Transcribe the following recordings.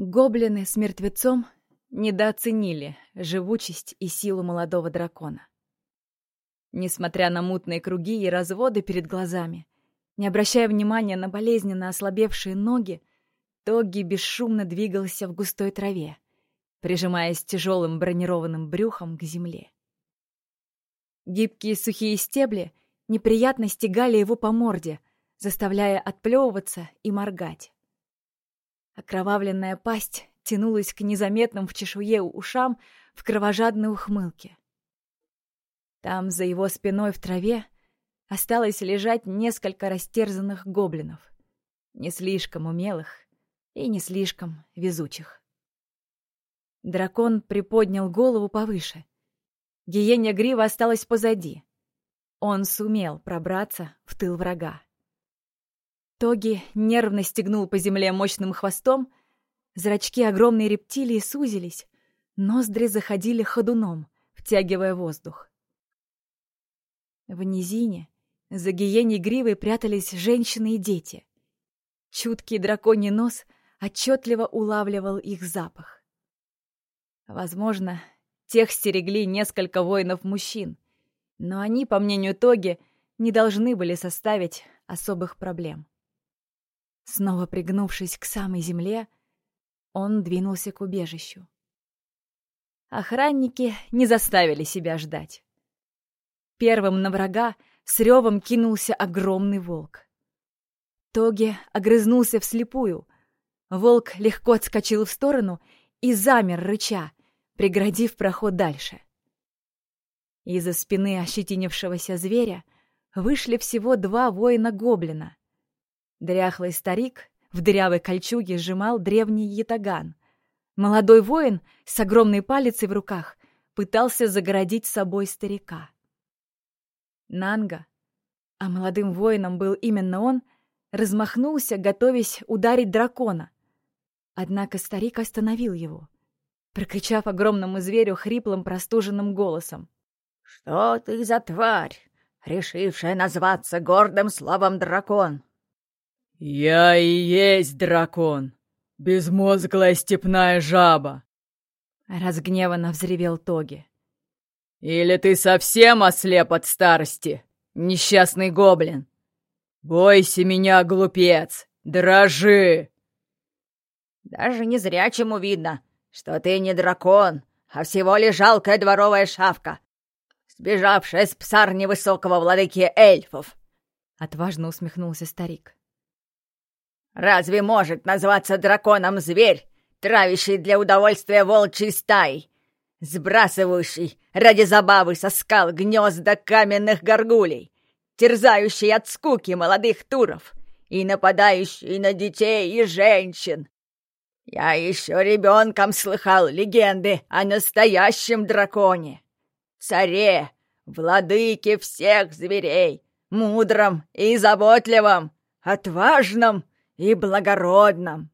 Гоблины с мертвецом недооценили живучесть и силу молодого дракона. Несмотря на мутные круги и разводы перед глазами, не обращая внимания на болезненно ослабевшие ноги, Тоги бесшумно двигался в густой траве, прижимаясь тяжелым бронированным брюхом к земле. Гибкие сухие стебли неприятно стегали его по морде, заставляя отплевываться и моргать. Окровавленная пасть тянулась к незаметным в чешуе ушам в кровожадной ухмылке. Там, за его спиной в траве, осталось лежать несколько растерзанных гоблинов, не слишком умелых и не слишком везучих. Дракон приподнял голову повыше. Гиеня грива осталась позади. Он сумел пробраться в тыл врага. Тоги нервно стегнул по земле мощным хвостом, зрачки огромной рептилии сузились, ноздри заходили ходуном, втягивая воздух. В низине за гиеней гривой прятались женщины и дети. Чуткий драконий нос отчетливо улавливал их запах. Возможно, тех стерегли несколько воинов-мужчин, но они, по мнению Тоги, не должны были составить особых проблем. Снова пригнувшись к самой земле, он двинулся к убежищу. Охранники не заставили себя ждать. Первым на врага с ревом кинулся огромный волк. Тоги огрызнулся вслепую. Волк легко отскочил в сторону и замер, рыча, преградив проход дальше. Из-за спины ощетинившегося зверя вышли всего два воина-гоблина. Дряхлый старик в дырявой кольчуге сжимал древний ятаган. Молодой воин с огромной палицей в руках пытался загородить собой старика. Нанга, а молодым воином был именно он, размахнулся, готовясь ударить дракона. Однако старик остановил его, прокричав огромному зверю хриплым простуженным голосом. «Что ты за тварь, решившая назваться гордым словом дракон?» «Я и есть дракон, безмозглая степная жаба!» Разгневанно взревел Тоги. «Или ты совсем ослеп от старости, несчастный гоблин? Бойся меня, глупец! Дрожи!» «Даже не зря чему видно, что ты не дракон, а всего лишь жалкая дворовая шавка, сбежавшая с псарни высокого владыки эльфов!» Отважно усмехнулся старик. «Разве может назваться драконом зверь, травящий для удовольствия волчьей стаи, сбрасывающий ради забавы со скал гнезда каменных горгулей, терзающий от скуки молодых туров и нападающий на детей и женщин. Я еще ребенком слыхал легенды о настоящем драконе, царе, владыке всех зверей, мудром и заботливом, отважном и благородном,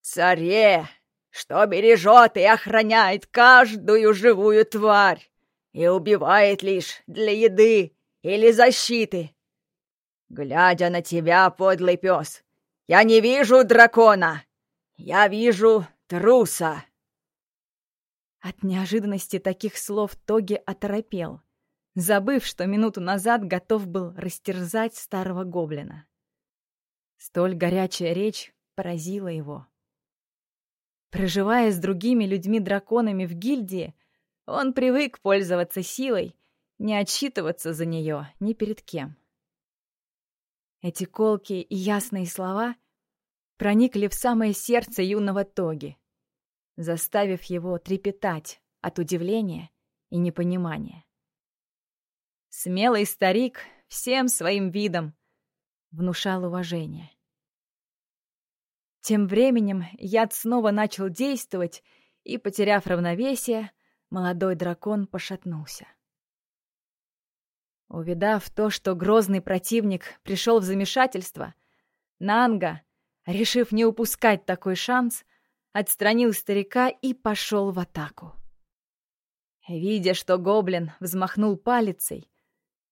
царе, что бережет и охраняет каждую живую тварь и убивает лишь для еды или защиты. Глядя на тебя, подлый пес, я не вижу дракона, я вижу труса. От неожиданности таких слов Тоги оторопел, забыв, что минуту назад готов был растерзать старого гоблина. Столь горячая речь поразила его. Проживая с другими людьми-драконами в гильдии, он привык пользоваться силой, не отчитываться за нее ни перед кем. Эти колкие и ясные слова проникли в самое сердце юного Тоги, заставив его трепетать от удивления и непонимания. Смелый старик всем своим видом внушал уважение. Тем временем яд снова начал действовать, и, потеряв равновесие, молодой дракон пошатнулся. Увидав то, что грозный противник пришел в замешательство, Нанга, решив не упускать такой шанс, отстранил старика и пошел в атаку. Видя, что гоблин взмахнул палицей,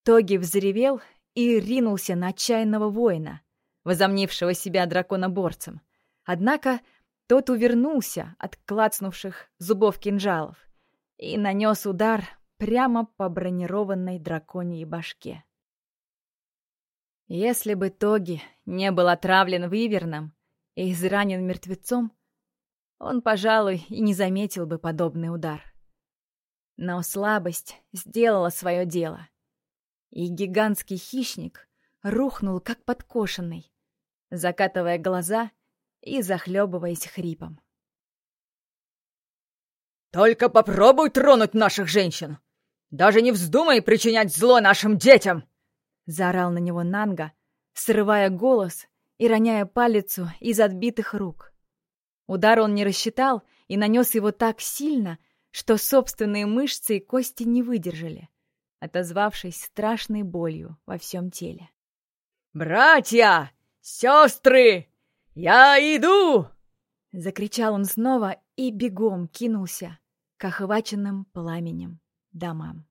Тоги взревел и ринулся на отчаянного воина, возомнившего себя драконоборцем. Однако Тот увернулся от клацнувших зубов кинжалов и нанес удар прямо по бронированной драконьей башке. Если бы Тоги не был отравлен выверном и изранен мертвецом, он, пожалуй, и не заметил бы подобный удар. Но слабость сделала свое дело, и гигантский хищник рухнул, как подкошенный, закатывая глаза и захлебываясь хрипом. «Только попробуй тронуть наших женщин! Даже не вздумай причинять зло нашим детям!» Заорал на него Нанга, срывая голос и роняя палицу из отбитых рук. Удар он не рассчитал и нанес его так сильно, что собственные мышцы и кости не выдержали, отозвавшись страшной болью во всем теле. «Братья! Сестры! Я иду!» Закричал он снова и бегом кинулся к охваченным пламенем домам.